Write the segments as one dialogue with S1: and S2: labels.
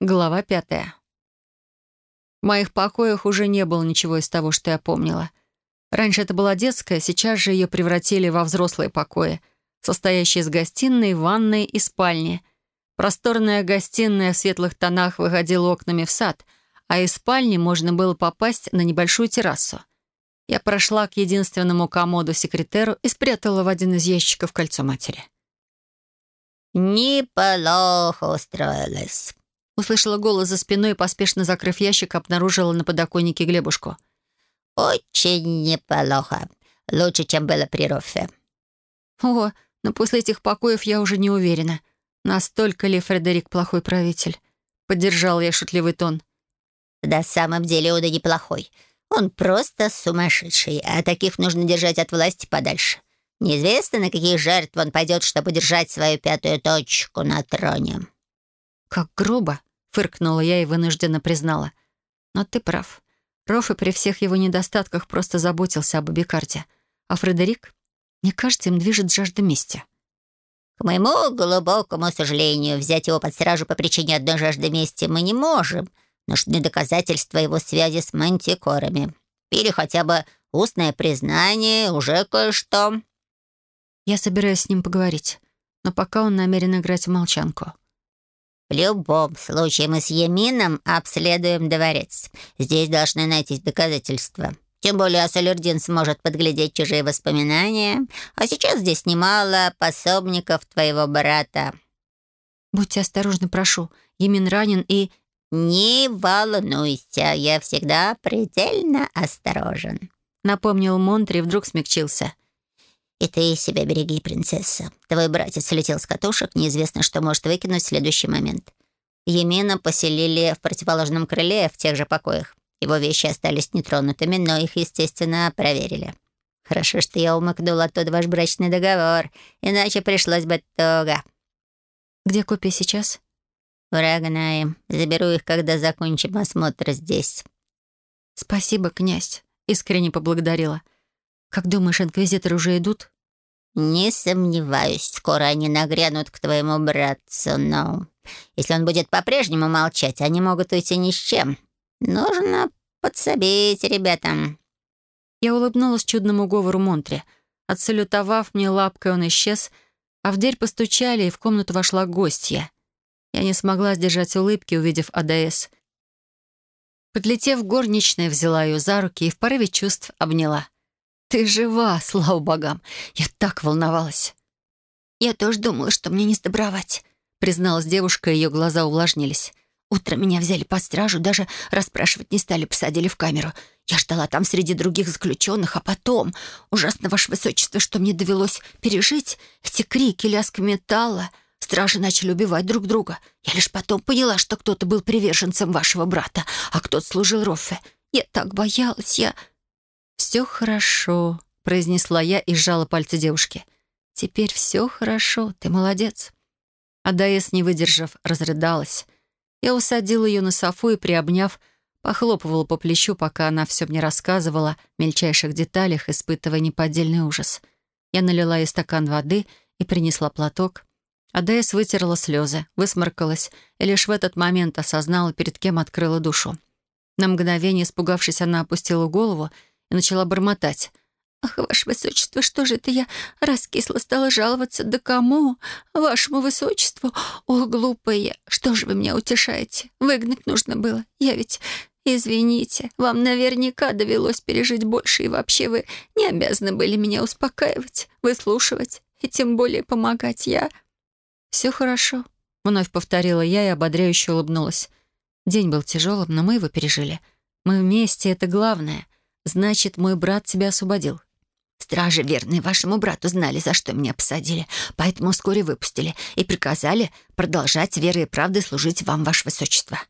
S1: Глава пятая. В моих покоях уже не было ничего из того, что я помнила. Раньше это была детская, сейчас же ее превратили во взрослые покои, состоящие из гостиной, ванной и спальни. Просторная гостиная в светлых тонах выходила окнами в сад, а из спальни можно было попасть на небольшую террасу. Я прошла к единственному комоду-секретеру и спрятала в один из ящиков кольцо матери.
S2: «Неплохо устроилась»,
S1: Услышала голос за спиной и, поспешно закрыв ящик, обнаружила на подоконнике Глебушку.
S2: «Очень неплохо. Лучше, чем было при Роффе».
S1: «О, но после этих покоев я уже не уверена. Настолько ли Фредерик плохой правитель?» Поддержал я шутливый тон.
S2: «На самом деле он и неплохой. Он просто сумасшедший, а таких нужно держать от власти подальше. Неизвестно, на какие жертвы он пойдет, чтобы держать свою пятую точку на троне».
S1: «Как грубо!» — фыркнула я и вынужденно признала. «Но ты прав. Роффе при всех его недостатках просто заботился об Абикарде. А Фредерик, мне кажется, им движет жажда мести».
S2: «К моему глубокому сожалению, взять его под стражу по причине одной жажды мести мы не можем. Нужны доказательства его связи с мантикорами. Или хотя бы устное признание, уже кое-что».
S1: Я собираюсь с ним поговорить, но пока он намерен играть в молчанку.
S2: В любом случае мы с Емином обследуем дворец. Здесь должны найтись доказательства. Тем более Салердин сможет подглядеть чужие воспоминания. А сейчас здесь немало пособников твоего брата.
S1: Будьте осторожны, прошу. Емин ранен и...
S2: «Не волнуйся, я всегда предельно осторожен», —
S1: напомнил Монтри и вдруг смягчился.
S2: «И ты себя береги, принцесса. Твой братец слетел с катушек, неизвестно, что может выкинуть в следующий момент. Емина поселили в противоположном крыле, в тех же покоях. Его вещи остались нетронутыми, но их, естественно, проверили. Хорошо, что я умыкнул оттуда ваш брачный договор, иначе пришлось бы туго».
S1: «Где копия сейчас?»
S2: «В Рагнае. Заберу их, когда закончим осмотр здесь».
S1: «Спасибо, князь», — искренне поблагодарила. «Как думаешь, инквизиторы уже идут?»
S2: «Не сомневаюсь, скоро они нагрянут к твоему братцу, но если он будет по-прежнему молчать, они могут уйти ни с чем. Нужно подсобить ребятам».
S1: Я улыбнулась чудному говору Монтре. Отсалютовав мне лапкой, он исчез, а в дверь постучали, и в комнату вошла гостья. Я не смогла сдержать улыбки, увидев АДС. Подлетев горничная, взяла ее за руки и в порыве чувств обняла. «Ты жива, слава богам! Я так волновалась!» «Я тоже думала, что мне не сдобровать», — призналась девушка, ее глаза увлажнились. «Утром меня взяли под стражу, даже расспрашивать не стали, посадили в камеру. Я ждала там среди других заключенных, а потом, ужасно, ваше высочество, что мне довелось пережить, эти крики, лязг металла. Стражи начали убивать друг друга. Я лишь потом поняла, что кто-то был приверженцем вашего брата, а кто-то служил Роффе. Я так боялась, я...» «Все хорошо», — произнесла я и сжала пальцы девушки. «Теперь все хорошо, ты молодец». Адаэс, не выдержав, разрыдалась. Я усадила ее на софу и, приобняв, похлопывала по плечу, пока она все мне рассказывала в мельчайших деталях, испытывая неподдельный ужас. Я налила ей стакан воды и принесла платок. Адаэс вытерла слезы, высморкалась и лишь в этот момент осознала, перед кем открыла душу. На мгновение, испугавшись, она опустила голову и начала бормотать. «Ах, ваше высочество, что же это я раскисла стала жаловаться? Да кому? Вашему высочеству? Ох, глупая, что же вы меня утешаете? Выгнать нужно было. Я ведь... Извините, вам наверняка довелось пережить больше, и вообще вы не обязаны были меня успокаивать, выслушивать и тем более помогать. Я...» «Все хорошо», — вновь повторила я и ободряюще улыбнулась. День был тяжелым, но мы его пережили. Мы вместе — это главное. Значит, мой брат тебя освободил. Стражи, верные вашему брату, знали, за что меня посадили, поэтому вскоре выпустили и приказали продолжать верой и правдой служить вам, ваше высочество.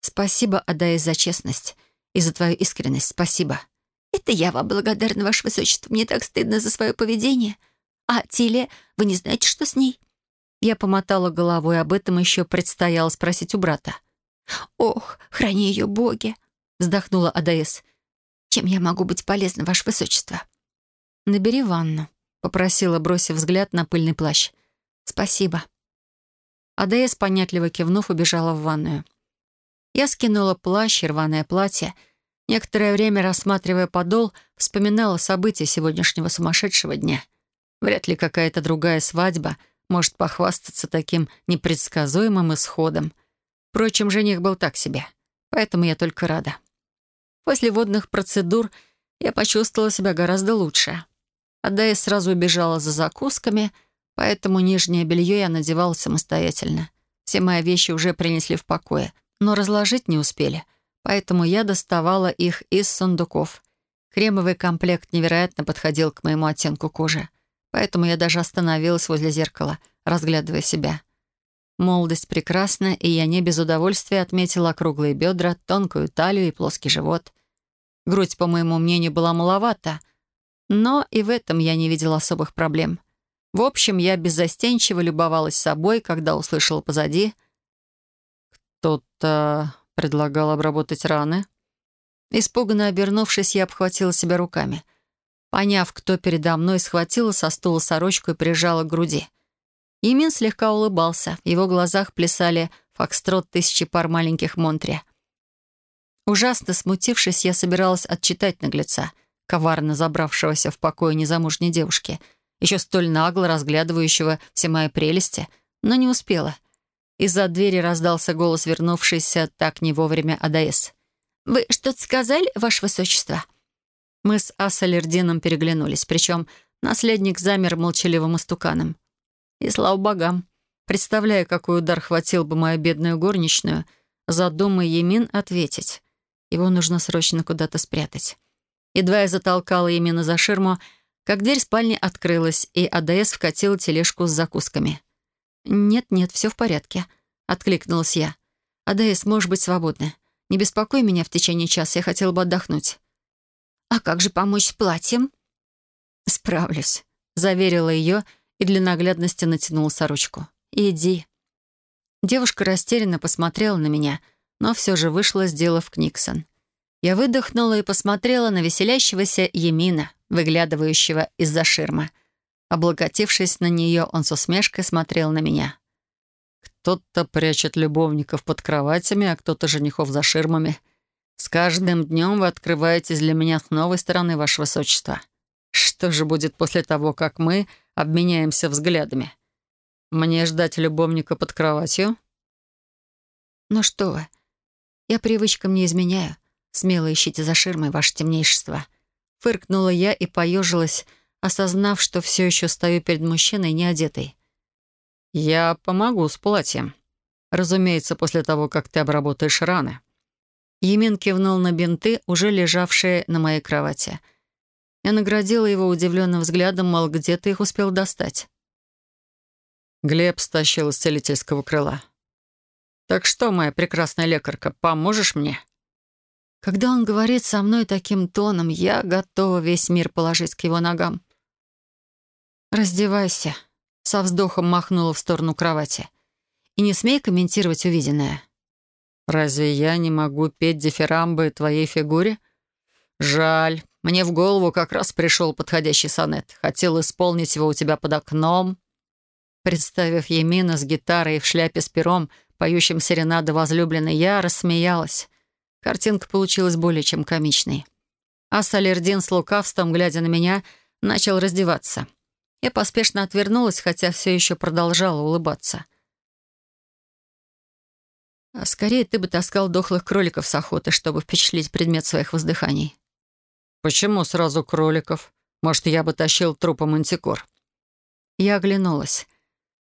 S1: Спасибо, Адаис, за честность и за твою искренность. Спасибо. Это я вам благодарна, ваше высочество. Мне так стыдно за свое поведение. А Тиле, вы не знаете, что с ней? Я помотала головой, об этом еще предстояло спросить у брата. «Ох, храни ее боги!» — вздохнула Адаис. Чем я могу быть полезна, Ваше Высочество?» «Набери ванну», — попросила, бросив взгляд на пыльный плащ. «Спасибо». АДС, понятливо кивнув, убежала в ванную. Я скинула плащ и рваное платье. Некоторое время, рассматривая подол, вспоминала события сегодняшнего сумасшедшего дня. Вряд ли какая-то другая свадьба может похвастаться таким непредсказуемым исходом. Впрочем, жених был так себе, поэтому я только рада. После водных процедур я почувствовала себя гораздо лучше. Адая сразу убежала за закусками, поэтому нижнее белье я надевала самостоятельно. Все мои вещи уже принесли в покое, но разложить не успели, поэтому я доставала их из сундуков. Кремовый комплект невероятно подходил к моему оттенку кожи, поэтому я даже остановилась возле зеркала, разглядывая себя. Молодость прекрасна, и я не без удовольствия отметила круглые бедра, тонкую талию и плоский живот. Грудь, по моему мнению, была маловата, но и в этом я не видела особых проблем. В общем, я беззастенчиво любовалась собой, когда услышала позади «Кто-то предлагал обработать раны?» Испуганно обернувшись, я обхватила себя руками. Поняв, кто передо мной, схватила со стула сорочку и прижала к груди. Имин слегка улыбался. В его глазах плясали фокстрот тысячи пар маленьких Монтри. Ужасно смутившись, я собиралась отчитать наглеца — коварно забравшегося в покое незамужней девушки, еще столь нагло разглядывающего все мои прелести, но не успела. Из-за двери раздался голос вернувшийся так не вовремя Адаэс. «Вы что-то сказали, Ваше Высочество?» Мы с Ассалердином переглянулись, причем наследник замер молчаливым истуканом. И слава богам, представляя, какой удар хватил бы мою бедную горничную, задумай Емин ответить. Его нужно срочно куда-то спрятать. Едва я затолкала именно за ширму, как дверь спальни открылась, и АДС вкатила тележку с закусками. «Нет-нет, все в порядке», — откликнулась я. «АДС, можешь быть свободна. Не беспокой меня в течение часа, я хотела бы отдохнуть». «А как же помочь с платьем?» «Справлюсь», — заверила ее и для наглядности натянула сорочку. «Иди». Девушка растерянно посмотрела на меня, но все же вышла, сделав книксон. Я выдохнула и посмотрела на веселящегося Емина, выглядывающего из-за ширмы. Облокотившись на нее, он с усмешкой смотрел на меня. «Кто-то прячет любовников под кроватями, а кто-то женихов за ширмами. С каждым днем вы открываетесь для меня с новой стороны, ваше высочество. Что же будет после того, как мы обменяемся взглядами? Мне ждать любовника под кроватью?» «Ну что вы, я привычкам не изменяю. Смело ищите за ширмой, ваше темнейшество». Фыркнула я и поежилась, осознав, что все еще стою перед мужчиной неодетой. «Я помогу с платьем. Разумеется, после того, как ты обработаешь раны». Емин кивнул на бинты, уже лежавшие на моей кровати. Я наградила его удивленным взглядом, мол, где ты их успел достать. Глеб стащил из целительского крыла. «Так что, моя прекрасная лекарка, поможешь мне?» Когда он говорит со мной таким тоном, я готова весь мир положить к его ногам. «Раздевайся», — со вздохом махнула в сторону кровати. «И не смей комментировать увиденное». «Разве я не могу петь дифирамбы твоей фигуре?» «Жаль. Мне в голову как раз пришел подходящий сонет. Хотел исполнить его у тебя под окном». Представив Емина с гитарой в шляпе с пером, поющим серенады возлюбленной, я рассмеялась. Картинка получилась более чем комичной. А Салердин с лукавством, глядя на меня, начал раздеваться. Я поспешно отвернулась, хотя все еще продолжала улыбаться. А скорее ты бы таскал дохлых кроликов с охоты, чтобы впечатлить предмет своих воздыханий. Почему сразу кроликов? Может, я бы тащил трупы мантикор? Я оглянулась.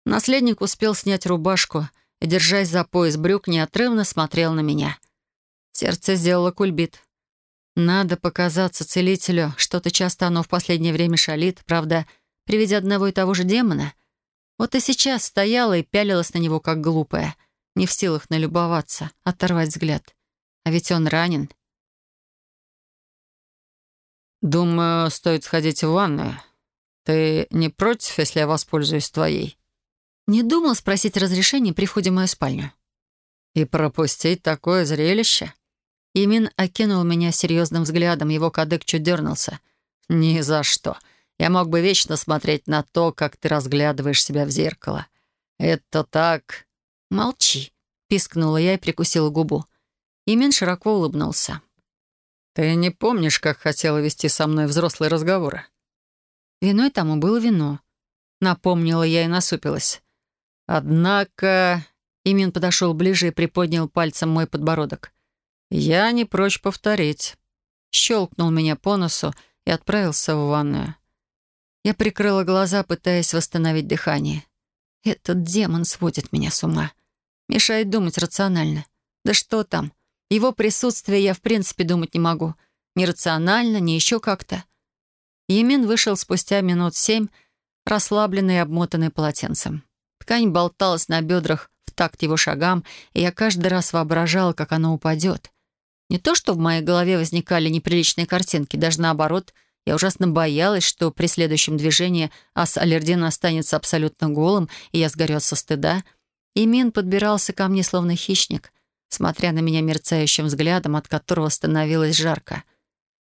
S1: Наследник успел снять рубашку и, держась за пояс брюк, неотрывно смотрел на меня. Сердце сделало кульбит. Надо показаться целителю. Что-то часто оно в последнее время шалит, правда, при виде одного и того же демона. Вот и сейчас стояла и пялилась на него, как глупая, не в силах налюбоваться, оторвать взгляд. А ведь он ранен. «Думаю, стоит сходить в ванную. Ты не против, если я воспользуюсь твоей?» Не думал спросить разрешения при входе в мою спальню. «И пропустить такое зрелище?» Имин окинул меня серьезным взглядом, его кадык чуть дернулся. «Ни за что. Я мог бы вечно смотреть на то, как ты разглядываешь себя в зеркало. Это так «Молчи», — пискнула я и прикусила губу. Имин широко улыбнулся.
S3: «Ты не помнишь, как хотела вести со мной взрослые разговоры?»
S1: Виной тому было вино. Напомнила я и насупилась.
S3: «Однако...»
S1: Имин подошел ближе и приподнял пальцем мой подбородок.
S3: «Я не прочь повторить».
S1: Щелкнул меня по носу и отправился в ванную. Я прикрыла глаза, пытаясь восстановить дыхание. Этот демон сводит меня с ума. Мешает думать рационально. Да что там? Его присутствие я в принципе думать не могу. Ни рационально, ни еще как-то. Емин вышел спустя минут семь, расслабленный и обмотанный полотенцем. Ткань болталась на бедрах в такт его шагам, и я каждый раз воображала, как оно упадет. Не то, что в моей голове возникали неприличные картинки, даже наоборот, я ужасно боялась, что при следующем движении ас Алердин останется абсолютно голым, и я сгорю со стыда. Имин подбирался ко мне словно хищник, смотря на меня мерцающим взглядом, от которого становилось жарко.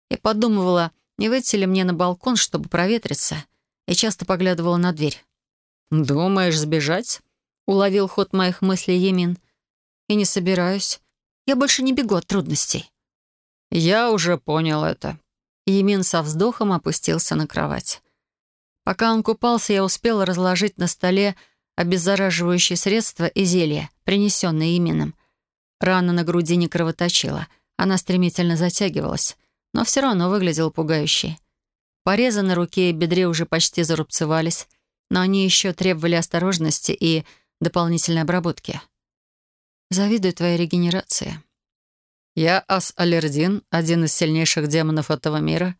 S1: Я подумывала, не выйти ли мне на балкон, чтобы проветриться, и часто поглядывала на дверь.
S3: «Думаешь сбежать?»
S1: — уловил ход моих мыслей Емин. «И не собираюсь. Я больше не бегу от трудностей».
S3: «Я уже понял это».
S1: Емин со вздохом опустился на кровать. Пока он купался, я успела разложить на столе обеззараживающие средства и зелья, принесенные Емином. Рана на груди не кровоточила. Она стремительно затягивалась, но все равно выглядела пугающе. Порезы на руке и бедре уже почти зарубцевались, но они еще требовали осторожности и дополнительной обработки. Завидую твоей регенерации.
S3: Я Ас-Алердин, один из сильнейших демонов этого мира,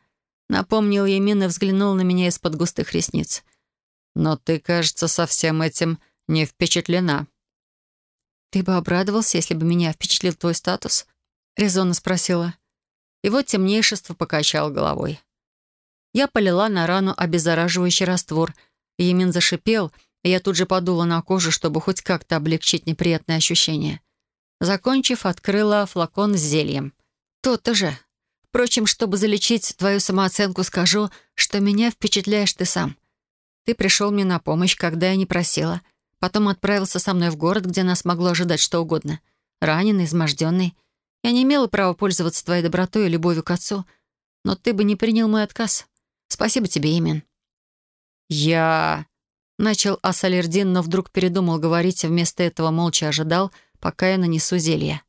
S3: напомнил Емин и взглянул на меня из-под густых ресниц. Но ты, кажется, со всем этим не впечатлена.
S1: «Ты бы обрадовался, если бы меня впечатлил твой статус?» — резонно спросила. Его темнейшество покачал головой. Я полила на рану обеззараживающий раствор. Емин зашипел, и я тут же подула на кожу, чтобы хоть как-то облегчить неприятные ощущения. Закончив, открыла флакон с зельем. «То-то же. Впрочем, чтобы залечить твою самооценку, скажу, что меня впечатляешь ты сам. Ты пришел мне на помощь, когда я не просила». Потом отправился со мной в город, где нас могло ожидать что угодно. Раненый, изможденный. Я не имела права пользоваться твоей добротой и любовью к отцу, но ты бы не принял мой отказ. Спасибо тебе, Имен».
S3: «Я...» — начал Асалердин, но вдруг передумал говорить, и вместо этого молча ожидал, пока я нанесу зелье.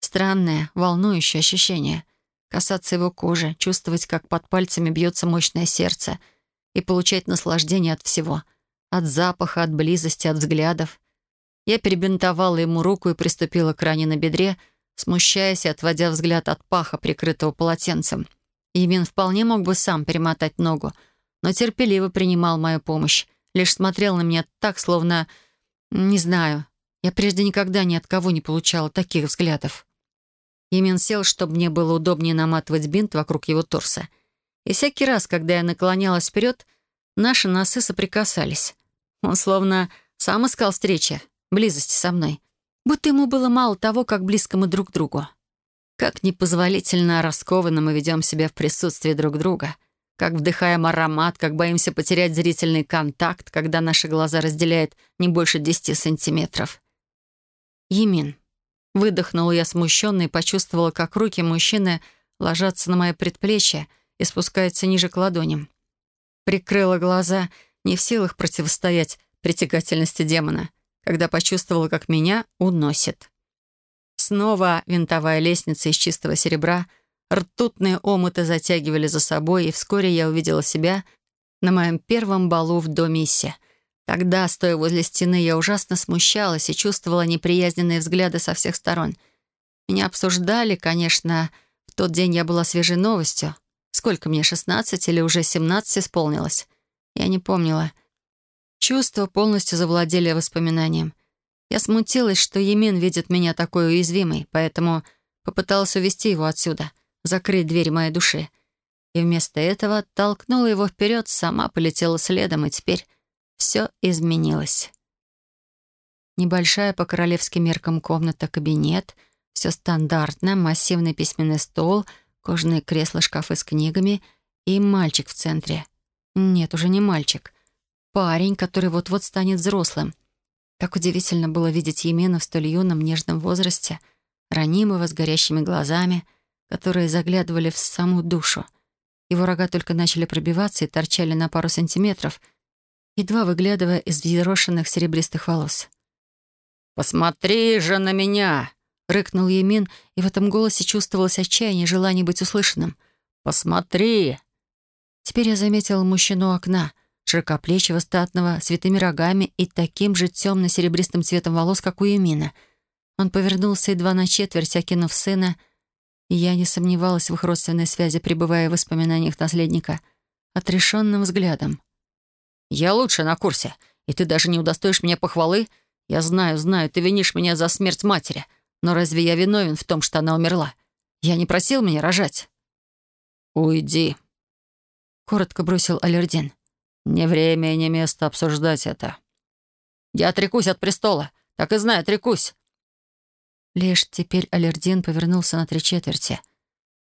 S1: Странное, волнующее ощущение. Касаться его кожи, чувствовать, как под пальцами бьется мощное сердце и получать наслаждение от всего — от запаха, от близости, от взглядов. Я перебинтовала ему руку и приступила к ране на бедре, смущаясь и отводя взгляд от паха, прикрытого полотенцем. Емин вполне мог бы сам перемотать ногу, но терпеливо принимал мою помощь, лишь смотрел на меня так, словно... Не знаю, я прежде никогда ни от кого не получала таких взглядов. Емин сел, чтобы мне было удобнее наматывать бинт вокруг его торса. И всякий раз, когда я наклонялась вперед, наши носы соприкасались. Он словно сам искал встречи, близости со мной. Будто ему было мало того, как близко мы друг к другу. Как непозволительно раскованно мы ведем себя в присутствии друг друга. Как вдыхаем аромат, как боимся потерять зрительный контакт, когда наши глаза разделяют не больше десяти сантиметров. Емин. Выдохнула я смущенно и почувствовала, как руки мужчины ложатся на мои предплечья и спускаются ниже к ладоням. Прикрыла глаза — не в силах противостоять притягательности демона, когда почувствовала, как меня уносит. Снова винтовая лестница из чистого серебра, ртутные омыты затягивали за собой, и вскоре я увидела себя на моем первом балу в доме Иссе. Тогда, стоя возле стены, я ужасно смущалась и чувствовала неприязненные взгляды со всех сторон. Меня обсуждали, конечно, в тот день я была свежей новостью. Сколько мне, 16 или уже 17 исполнилось? Я не помнила. Чувства полностью завладели воспоминанием. Я смутилась, что Емин видит меня такой уязвимой, поэтому попыталась увести его отсюда, закрыть дверь моей души. И вместо этого толкнула его вперед, сама полетела следом, и теперь все изменилось. Небольшая по королевским меркам комната, кабинет, все стандартно, массивный письменный стол, кожаные кресла, шкафы с книгами и мальчик в центре — нет, уже не мальчик. Парень, который вот-вот станет взрослым. Так удивительно было видеть Емена в столь юном нежном возрасте, ранимого, с горящими глазами, которые заглядывали в саму душу. Его рога только начали пробиваться и торчали на пару сантиметров, едва выглядывая из взъерошенных серебристых волос.
S3: «Посмотри же на меня!»
S1: — рыкнул Емин, и в этом голосе чувствовалось отчаяние желание быть услышанным.
S3: «Посмотри!»
S1: Теперь я заметила мужчину у окна, широкоплечего, статного, с витыми рогами и таким же темно-серебристым цветом волос, как у Емина. Он повернулся едва на четверть, окинув сына, я не сомневалась в их родственной связи, пребывая в воспоминаниях наследника, отрешенным взглядом.
S3: «Я лучше на курсе, и ты даже не удостоишь меня похвалы. Я знаю, знаю, ты винишь меня за смерть матери, но разве я виновен в том, что она умерла? Я не просил меня рожать». «Уйди», — коротко бросил Алердин. «Не время и не место обсуждать это. Я отрекусь от престола, так и знаю, отрекусь».
S1: Лишь теперь Алердин повернулся на три четверти.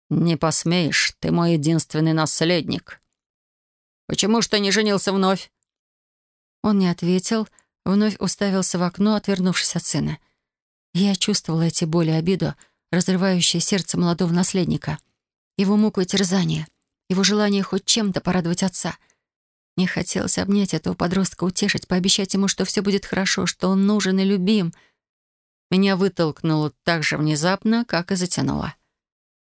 S3: «Не посмеешь, ты мой единственный наследник». «Почему ж ты не женился вновь?»
S1: Он не ответил, вновь уставился в окно, отвернувшись от сына. Я чувствовала эти боли и обиду, разрывающие сердце молодого наследника, его муку и терзание, его желание хоть чем-то порадовать отца. Мне хотелось обнять этого подростка, утешить, пообещать ему, что все будет хорошо, что он нужен и любим. Меня вытолкнуло так же внезапно, как и затянуло.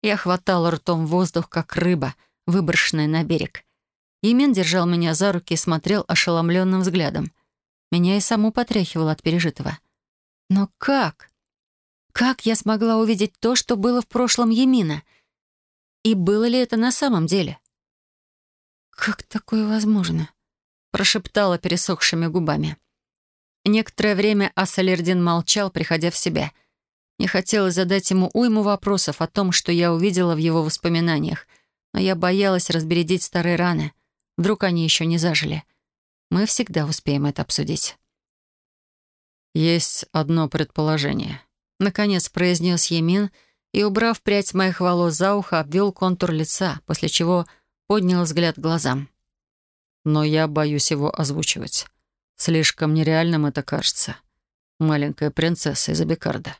S1: Я хватала ртом воздух, как рыба, выброшенная на берег. Имен держал меня за руки и смотрел ошеломленным взглядом. Меня и саму потряхивало от пережитого. Но как? Как я смогла увидеть то, что было в прошлом Емина? И было ли это на самом деле? «Как такое возможно?» — прошептала пересохшими губами. Некоторое время Ассалердин молчал, приходя в себя. Мне хотелось задать ему уйму вопросов о том, что я увидела в его воспоминаниях, но я боялась разбередить старые раны. Вдруг они еще не зажили. Мы всегда успеем это обсудить.
S3: «Есть одно предположение», — наконец произнес Емин и, убрав прядь моих волос за ухо, обвел контур лица, после чего поднял взгляд к глазам. «Но я боюсь его озвучивать. Слишком нереальным это кажется. Маленькая принцесса из Абикарда».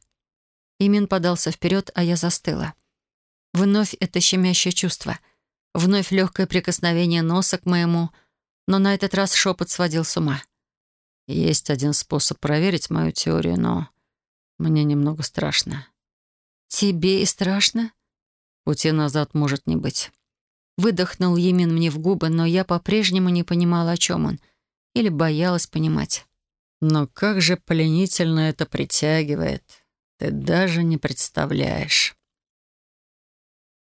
S1: Имин подался вперед, а я застыла. Вновь это щемящее чувство. Вновь легкое прикосновение носа к моему, но на этот раз шепот сводил с ума.
S3: Есть один способ проверить мою теорию, но мне немного страшно.
S1: Тебе и страшно?
S3: Пути назад может не быть.
S1: Выдохнул Емин мне в губы, но я по-прежнему не понимала, о чем он. Или боялась понимать.
S3: Но как же пленительно это притягивает. Ты даже не представляешь.